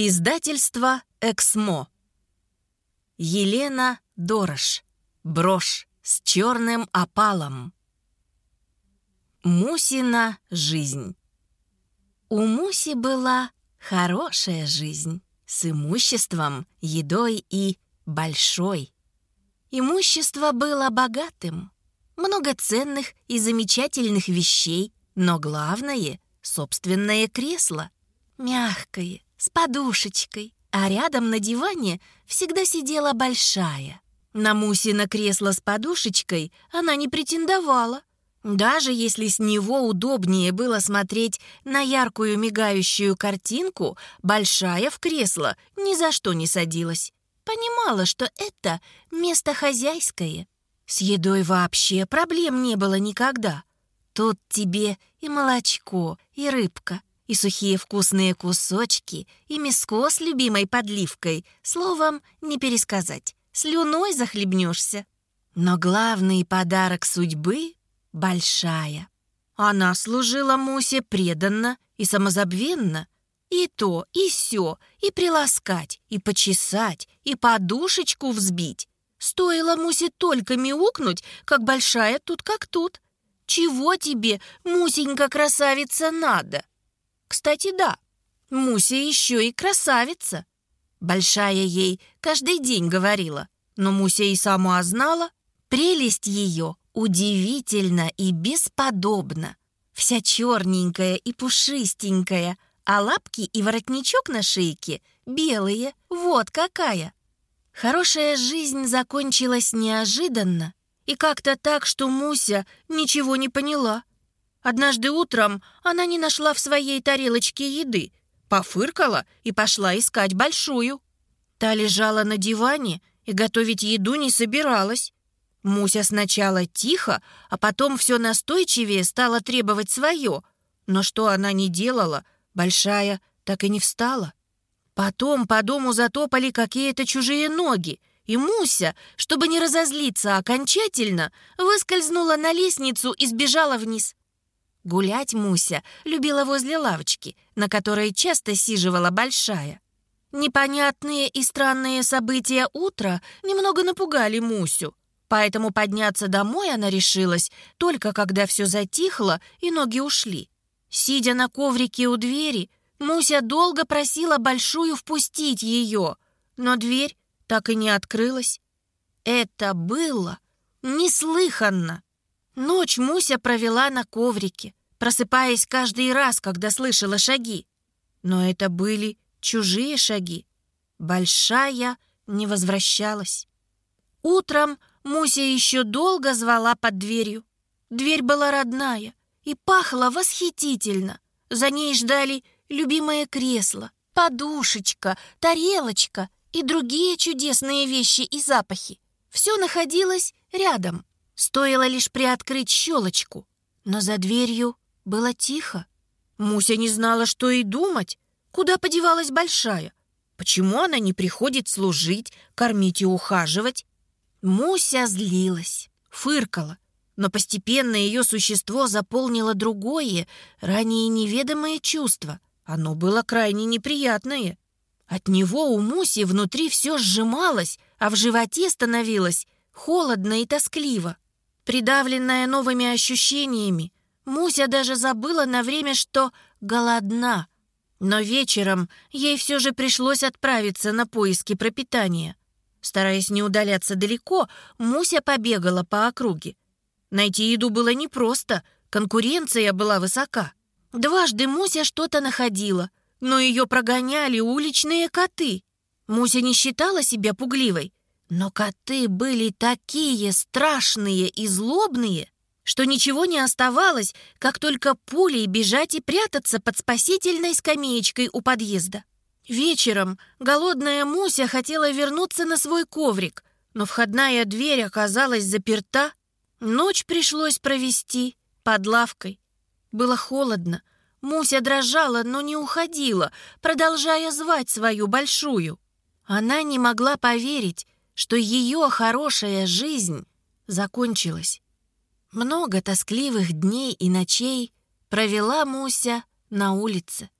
Издательство «Эксмо». Елена Дорош. Брошь с черным опалом. Мусина жизнь. У Муси была хорошая жизнь с имуществом, едой и большой. Имущество было богатым, много ценных и замечательных вещей, но главное — собственное кресло. Мягкое, с подушечкой, а рядом на диване всегда сидела большая. На Мусина кресло с подушечкой она не претендовала. Даже если с него удобнее было смотреть на яркую мигающую картинку, большая в кресло ни за что не садилась. Понимала, что это место хозяйское. С едой вообще проблем не было никогда. Тут тебе и молочко, и рыбка, и сухие вкусные кусочки, и мяско с любимой подливкой. Словом, не пересказать. Слюной захлебнешься. Но главный подарок судьбы — большая. Она служила Мусе преданно и самозабвенно. И то, и сё, и приласкать, и почесать, и подушечку взбить. Стоило Мусе только мяукнуть, как большая тут как тут. Чего тебе, Мусенька-красавица, надо? Кстати, да, Муся еще и красавица. Большая ей каждый день говорила, но Муся и сама знала, прелесть ее удивительна и бесподобна. Вся черненькая и пушистенькая, а лапки и воротничок на шейке белые, вот какая. Хорошая жизнь закончилась неожиданно и как-то так, что Муся ничего не поняла. Однажды утром она не нашла в своей тарелочке еды, пофыркала и пошла искать большую. Та лежала на диване и готовить еду не собиралась. Муся сначала тихо, а потом все настойчивее стала требовать свое. Но что она не делала, большая так и не встала. Потом по дому затопали какие-то чужие ноги, и Муся, чтобы не разозлиться окончательно, выскользнула на лестницу и сбежала вниз. Гулять Муся любила возле лавочки, на которой часто сиживала большая. Непонятные и странные события утра немного напугали Мусю, поэтому подняться домой она решилась только когда все затихло и ноги ушли. Сидя на коврике у двери, Муся долго просила Большую впустить ее, но дверь так и не открылась. Это было неслыханно. Ночь Муся провела на коврике, просыпаясь каждый раз, когда слышала шаги. Но это были чужие шаги. Большая не возвращалась. Утром Муся еще долго звала под дверью. Дверь была родная и пахла восхитительно. За ней ждали любимое кресло, подушечка, тарелочка и другие чудесные вещи и запахи. Все находилось рядом. Стоило лишь приоткрыть щелочку. Но за дверью было тихо. Муся не знала, что и думать. Куда подевалась большая? Почему она не приходит служить, кормить и ухаживать? Муся злилась, фыркала, но постепенно ее существо заполнило другое, ранее неведомое чувство. Оно было крайне неприятное. От него у Муси внутри все сжималось, а в животе становилось холодно и тоскливо. Придавленная новыми ощущениями, Муся даже забыла на время, что голодна. Но вечером ей все же пришлось отправиться на поиски пропитания. Стараясь не удаляться далеко, Муся побегала по округе. Найти еду было непросто, конкуренция была высока. Дважды Муся что-то находила, но ее прогоняли уличные коты. Муся не считала себя пугливой, но коты были такие страшные и злобные, что ничего не оставалось, как только пулей бежать и прятаться под спасительной скамеечкой у подъезда. Вечером голодная Муся хотела вернуться на свой коврик, но входная дверь оказалась заперта. Ночь пришлось провести под лавкой. Было холодно. Муся дрожала, но не уходила, продолжая звать свою большую. Она не могла поверить, что ее хорошая жизнь закончилась. Много тоскливых дней и ночей провела Муся на улице.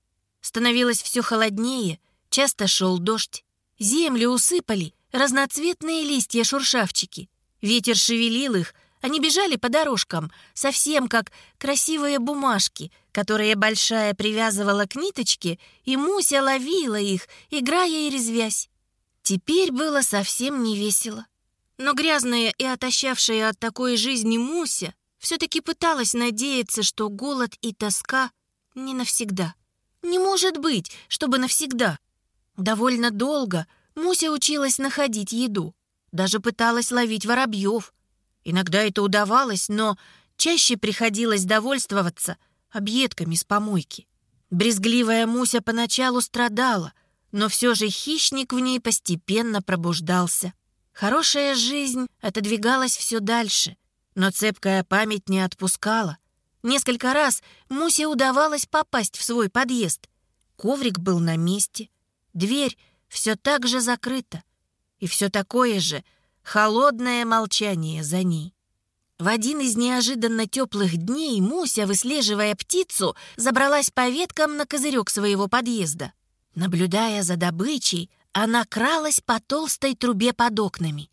Становилось все холоднее, Часто шел дождь. Землю усыпали разноцветные листья-шуршавчики. Ветер шевелил их, они бежали по дорожкам, совсем как красивые бумажки, которые Большая привязывала к ниточке, и Муся ловила их, играя и резвясь. Теперь было совсем не весело. Но грязная и отощавшая от такой жизни Муся все-таки пыталась надеяться, что голод и тоска не навсегда. Не может быть, чтобы навсегда. Довольно долго Муся училась находить еду. Даже пыталась ловить воробьев. Иногда это удавалось, но чаще приходилось довольствоваться объедками с помойки. Брезгливая Муся поначалу страдала, но все же хищник в ней постепенно пробуждался. Хорошая жизнь отодвигалась все дальше, но цепкая память не отпускала. Несколько раз Мусе удавалось попасть в свой подъезд. Коврик был на месте, дверь все так же закрыта, и все такое же холодное молчание за ней. В один из неожиданно теплых дней Муся, выслеживая птицу, забралась по веткам на козырек своего подъезда. Наблюдая за добычей, она кралась по толстой трубе под окнами.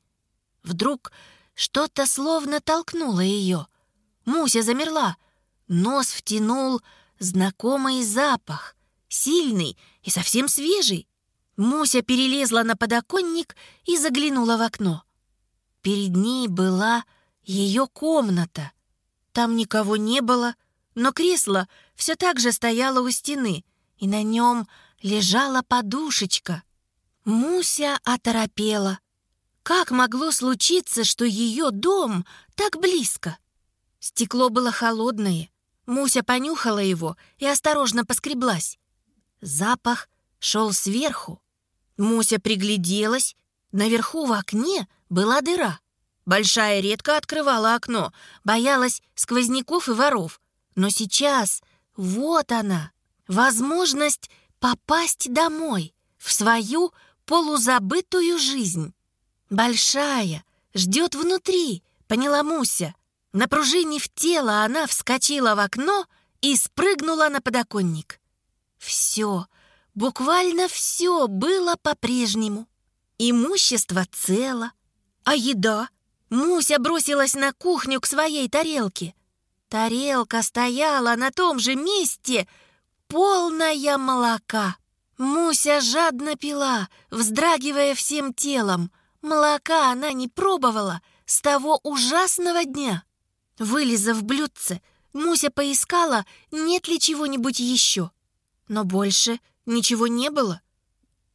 Вдруг что-то словно толкнуло ее. Муся замерла. Нос втянул знакомый запах, сильный и совсем свежий. Муся перелезла на подоконник и заглянула в окно. Перед ней была ее комната. Там никого не было, но кресло все так же стояло у стены, и на нем лежала подушечка. Муся оторопела. Как могло случиться, что ее дом так близко? Стекло было холодное. Муся понюхала его и осторожно поскреблась. Запах шел сверху. Муся пригляделась. Наверху в окне была дыра. Большая редко открывала окно, боялась сквозняков и воров. Но сейчас вот она, возможность попасть домой, в свою полузабытую жизнь. Большая, ждет внутри, поняла Муся. Напружинив тело, она вскочила в окно и спрыгнула на подоконник. Все, буквально все было по-прежнему. Имущество цело, а еда? Муся бросилась на кухню к своей тарелке. Тарелка стояла на том же месте, полная молока. Муся жадно пила, вздрагивая всем телом. Молока она не пробовала с того ужасного дня. Вылезав блюдце, Муся поискала, нет ли чего-нибудь еще. Но больше ничего не было.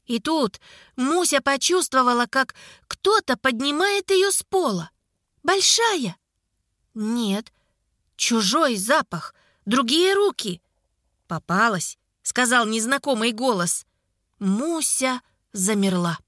И тут Муся почувствовала, как кто-то поднимает ее с пола. Большая. Нет, чужой запах, другие руки. Попалась. — сказал незнакомый голос. Муся замерла.